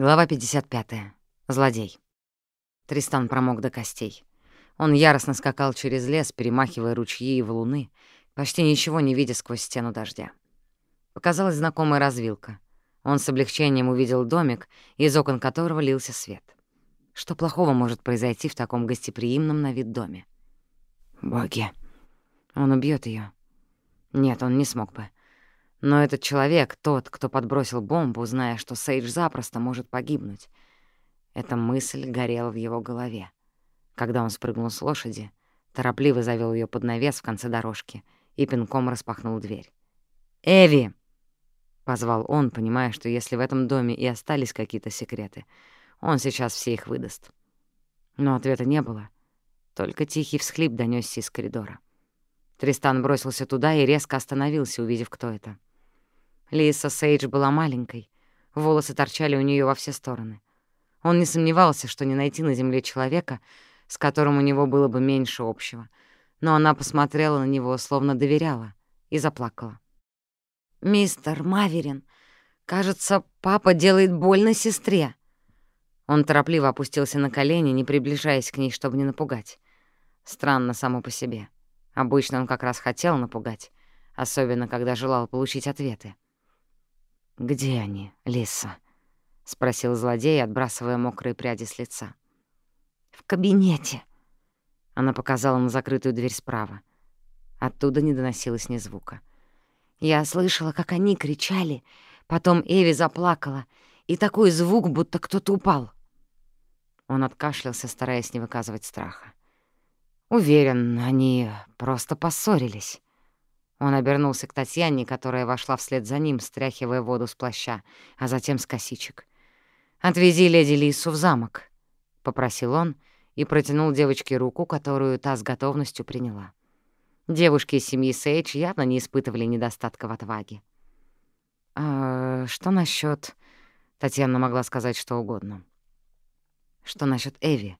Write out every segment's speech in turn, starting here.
Глава 55. Злодей. Тристан промок до костей. Он яростно скакал через лес, перемахивая ручьи и валуны, почти ничего не видя сквозь стену дождя. Показалась знакомая развилка. Он с облегчением увидел домик, из окон которого лился свет. Что плохого может произойти в таком гостеприимном на вид доме? Боги. Он убьет ее. Нет, он не смог бы. Но этот человек, тот, кто подбросил бомбу, зная, что Сейдж запросто может погибнуть. Эта мысль горела в его голове. Когда он спрыгнул с лошади, торопливо завел ее под навес в конце дорожки и пинком распахнул дверь. «Эви!» — позвал он, понимая, что если в этом доме и остались какие-то секреты, он сейчас все их выдаст. Но ответа не было. Только тихий всхлип донёсся из коридора. Тристан бросился туда и резко остановился, увидев, кто это. Лиса Сейдж была маленькой, волосы торчали у нее во все стороны. Он не сомневался, что не найти на земле человека, с которым у него было бы меньше общего. Но она посмотрела на него, словно доверяла, и заплакала. «Мистер Маверин, кажется, папа делает больно сестре». Он торопливо опустился на колени, не приближаясь к ней, чтобы не напугать. Странно само по себе. Обычно он как раз хотел напугать, особенно когда желал получить ответы. «Где они, Лиса?» — спросил злодей, отбрасывая мокрые пряди с лица. «В кабинете». Она показала на закрытую дверь справа. Оттуда не доносилось ни звука. Я слышала, как они кричали, потом Эви заплакала, и такой звук, будто кто-то упал. Он откашлялся, стараясь не выказывать страха. Уверен, они просто поссорились. Он обернулся к Татьяне, которая вошла вслед за ним, стряхивая воду с плаща, а затем с косичек. «Отвези леди Лису в замок», — попросил он и протянул девочке руку, которую та с готовностью приняла. Девушки из семьи Сейдж явно не испытывали недостатка в отваге. «А что насчет? Татьяна могла сказать что угодно. «Что насчет Эви?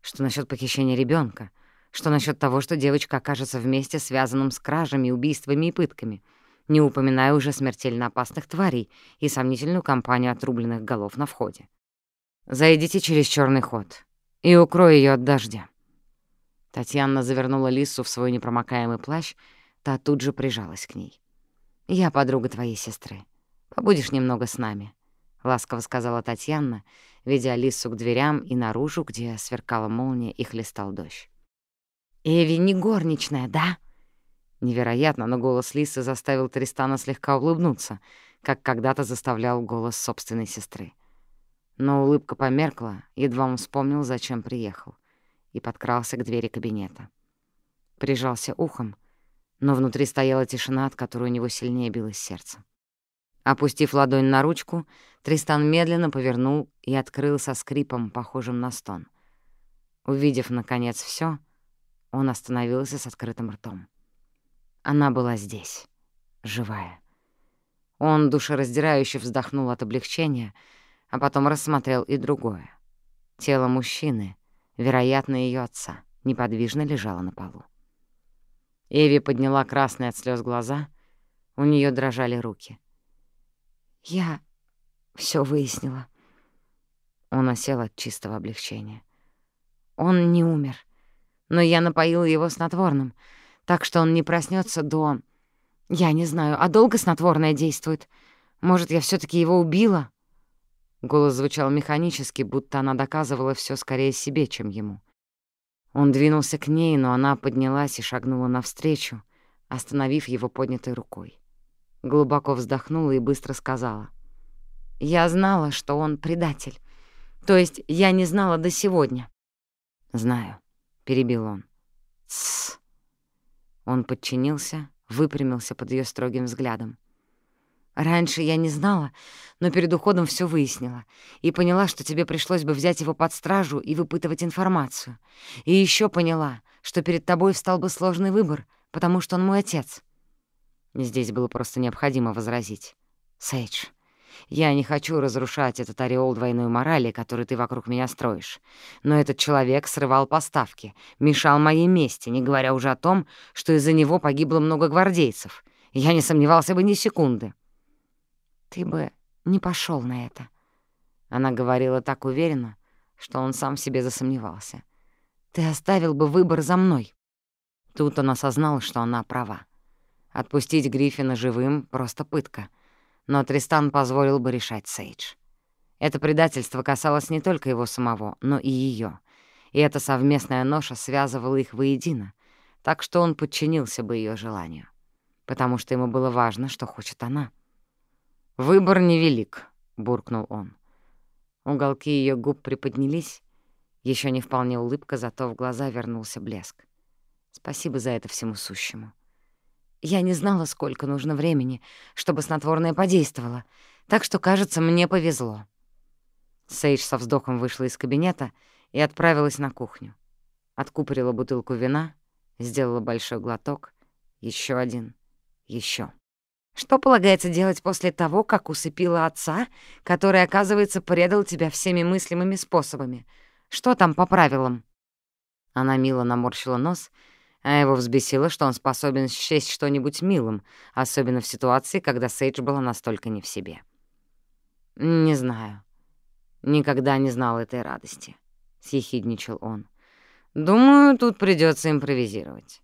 Что насчет похищения ребенка? Что насчет того, что девочка окажется вместе связанным с кражами, убийствами и пытками, не упоминая уже смертельно опасных тварей и сомнительную компанию отрубленных голов на входе? «Зайдите через черный ход и укрой ее от дождя». Татьяна завернула Лису в свой непромокаемый плащ, та тут же прижалась к ней. «Я подруга твоей сестры. Побудешь немного с нами», — ласково сказала Татьяна, ведя Лису к дверям и наружу, где сверкала молния и хлестал дождь. «Эви не горничная, да?» Невероятно, но голос Лисы заставил Тристана слегка улыбнуться, как когда-то заставлял голос собственной сестры. Но улыбка померкла, едва он вспомнил, зачем приехал, и подкрался к двери кабинета. Прижался ухом, но внутри стояла тишина, от которой у него сильнее билось сердце. Опустив ладонь на ручку, Тристан медленно повернул и открыл со скрипом, похожим на стон. Увидев, наконец, все, он остановился с открытым ртом. Она была здесь, живая. Он душераздирающе вздохнул от облегчения, а потом рассмотрел и другое. Тело мужчины, вероятно, ее отца, неподвижно лежало на полу. Эви подняла красные от слез глаза, у нее дрожали руки. «Я все выяснила». Он осел от чистого облегчения. «Он не умер но я напоила его снотворным, так что он не проснется до... Я не знаю, а долго снотворное действует? Может, я все таки его убила?» Голос звучал механически, будто она доказывала все скорее себе, чем ему. Он двинулся к ней, но она поднялась и шагнула навстречу, остановив его поднятой рукой. Глубоко вздохнула и быстро сказала. «Я знала, что он предатель. То есть я не знала до сегодня». «Знаю. — перебил он. «Тссс». Он подчинился, выпрямился под ее строгим взглядом. «Раньше я не знала, но перед уходом все выяснила и поняла, что тебе пришлось бы взять его под стражу и выпытывать информацию. И еще поняла, что перед тобой встал бы сложный выбор, потому что он мой отец». Здесь было просто необходимо возразить. «Сейдж, я не хочу разрушать этот ореол двойной морали, который ты вокруг меня строишь. Но этот человек срывал поставки, мешал моей мести, не говоря уже о том, что из-за него погибло много гвардейцев. Я не сомневался бы ни секунды. Ты бы не пошел на это. Она говорила так уверенно, что он сам в себе засомневался. «Ты оставил бы выбор за мной». Тут он осознал, что она права. Отпустить Гриффина живым — просто пытка. Но Тристан позволил бы решать Сейдж. Это предательство касалось не только его самого, но и ее. И эта совместная ноша связывала их воедино, так что он подчинился бы ее желанию. Потому что ему было важно, что хочет она. «Выбор невелик», — буркнул он. Уголки ее губ приподнялись. Еще не вполне улыбка, зато в глаза вернулся блеск. Спасибо за это всему сущему. Я не знала, сколько нужно времени, чтобы снотворное подействовало, так что, кажется, мне повезло. Сейдж со вздохом вышла из кабинета и отправилась на кухню. Откупорила бутылку вина, сделала большой глоток, еще один, еще. Что полагается делать после того, как усыпила отца, который, оказывается, предал тебя всеми мыслимыми способами? Что там по правилам?» Она мило наморщила нос, а его взбесило, что он способен счесть что-нибудь милым, особенно в ситуации, когда Сейдж была настолько не в себе. «Не знаю. Никогда не знал этой радости», — съехидничал он. «Думаю, тут придется импровизировать».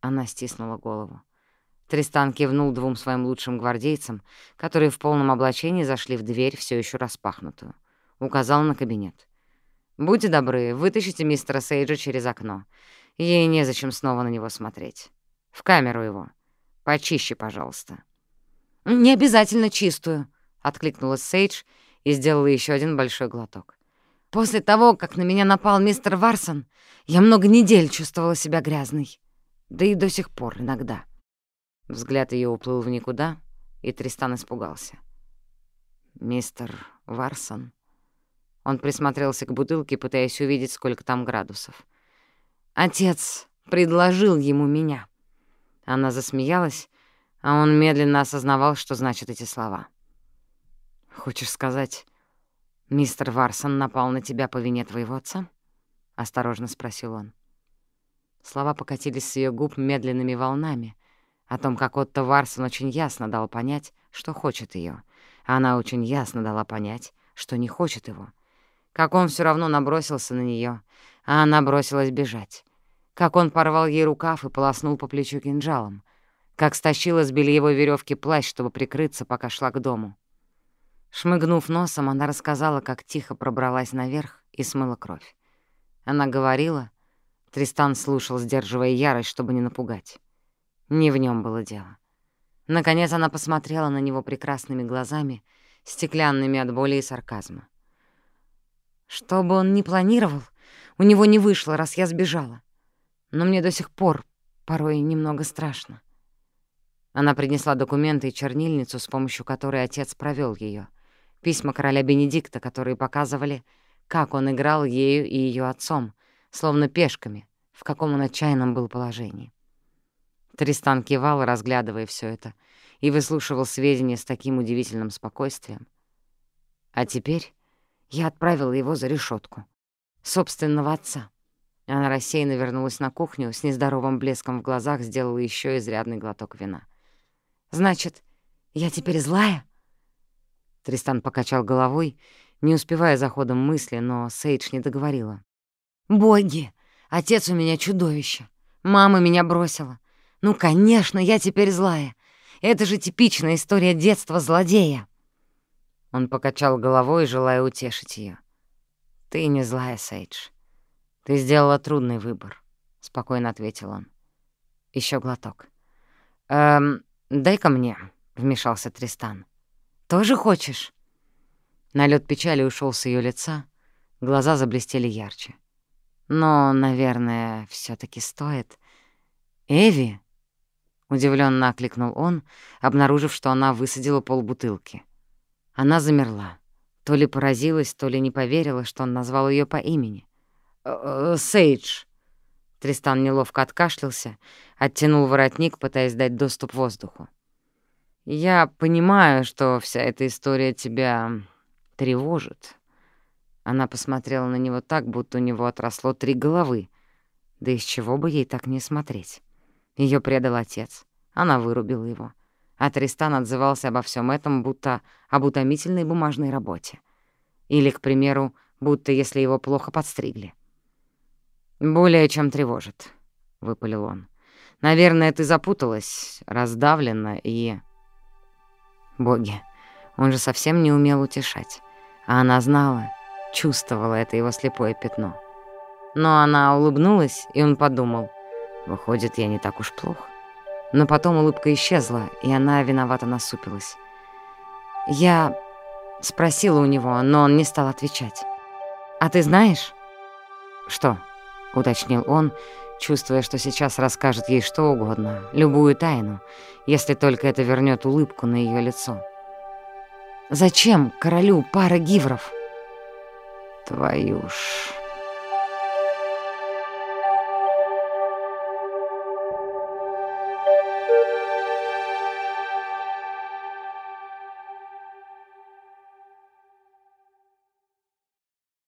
Она стиснула голову. Тристан кивнул двум своим лучшим гвардейцам, которые в полном облачении зашли в дверь, все еще распахнутую. Указал на кабинет. «Будьте добры, вытащите мистера Сейджа через окно. Ей незачем снова на него смотреть. В камеру его. Почище, пожалуйста». «Не обязательно чистую», — откликнулась Сейдж и сделала еще один большой глоток. «После того, как на меня напал мистер Варсон, я много недель чувствовала себя грязной. Да и до сих пор иногда». Взгляд ее уплыл в никуда, и Тристан испугался. «Мистер Варсон...» Он присмотрелся к бутылке, пытаясь увидеть, сколько там градусов. «Отец предложил ему меня». Она засмеялась, а он медленно осознавал, что значат эти слова. «Хочешь сказать, мистер Варсон напал на тебя по вине твоего отца?» — осторожно спросил он. Слова покатились с ее губ медленными волнами, о том, как Отто Варсон очень ясно дал понять, что хочет ее, а она очень ясно дала понять, что не хочет его. Как он все равно набросился на нее, а она бросилась бежать. Как он порвал ей рукав и полоснул по плечу кинжалом. Как стащила с бельевой веревки плащ, чтобы прикрыться, пока шла к дому. Шмыгнув носом, она рассказала, как тихо пробралась наверх и смыла кровь. Она говорила, Тристан слушал, сдерживая ярость, чтобы не напугать. Не в нем было дело. Наконец она посмотрела на него прекрасными глазами, стеклянными от боли и сарказма. Что бы он ни планировал, у него не вышло, раз я сбежала. Но мне до сих пор порой немного страшно. Она принесла документы и чернильницу, с помощью которой отец провёл её. Письма короля Бенедикта, которые показывали, как он играл ею и её отцом, словно пешками, в каком он отчаянном был положении. Тристан кивал, разглядывая все это, и выслушивал сведения с таким удивительным спокойствием. А теперь я отправила его за решетку, Собственного отца. Она рассеянно вернулась на кухню, с нездоровым блеском в глазах сделала еще изрядный глоток вина. «Значит, я теперь злая?» Тристан покачал головой, не успевая за ходом мысли, но Сейдж не договорила. «Боги! Отец у меня чудовище! Мама меня бросила! Ну, конечно, я теперь злая. Это же типичная история детства злодея. Он покачал головой, желая утешить ее. Ты не злая, Сейдж. Ты сделала трудный выбор, спокойно ответил он. Еще глоток. Эм, дай-ка мне, вмешался Тристан. Тоже хочешь? Налет печали ушел с ее лица, глаза заблестели ярче. Но, наверное, все таки стоит. Эви, Удивленно окликнул он, обнаружив, что она высадила полбутылки. Она замерла. То ли поразилась, то ли не поверила, что он назвал ее по имени. «Э, «Э, «Сейдж». Тристан неловко откашлялся, оттянул воротник, пытаясь дать доступ воздуху. «Я понимаю, что вся эта история тебя тревожит». Она посмотрела на него так, будто у него отросло три головы. Да из чего бы ей так не смотреть? Ее предал отец. Она вырубила его. А Тристан отзывался обо всем этом, будто об утомительной бумажной работе. Или, к примеру, будто если его плохо подстригли. «Более чем тревожит», — выпалил он. «Наверное, ты запуталась, раздавлена и...» Боги, он же совсем не умел утешать. А она знала, чувствовала это его слепое пятно. Но она улыбнулась, и он подумал, «Выходит, я не так уж плох». Но потом улыбка исчезла, и она виновато насупилась. Я спросила у него, но он не стал отвечать. «А ты знаешь?» «Что?» — уточнил он, чувствуя, что сейчас расскажет ей что угодно, любую тайну, если только это вернет улыбку на ее лицо. «Зачем королю пара гивров?» «Твою ж...»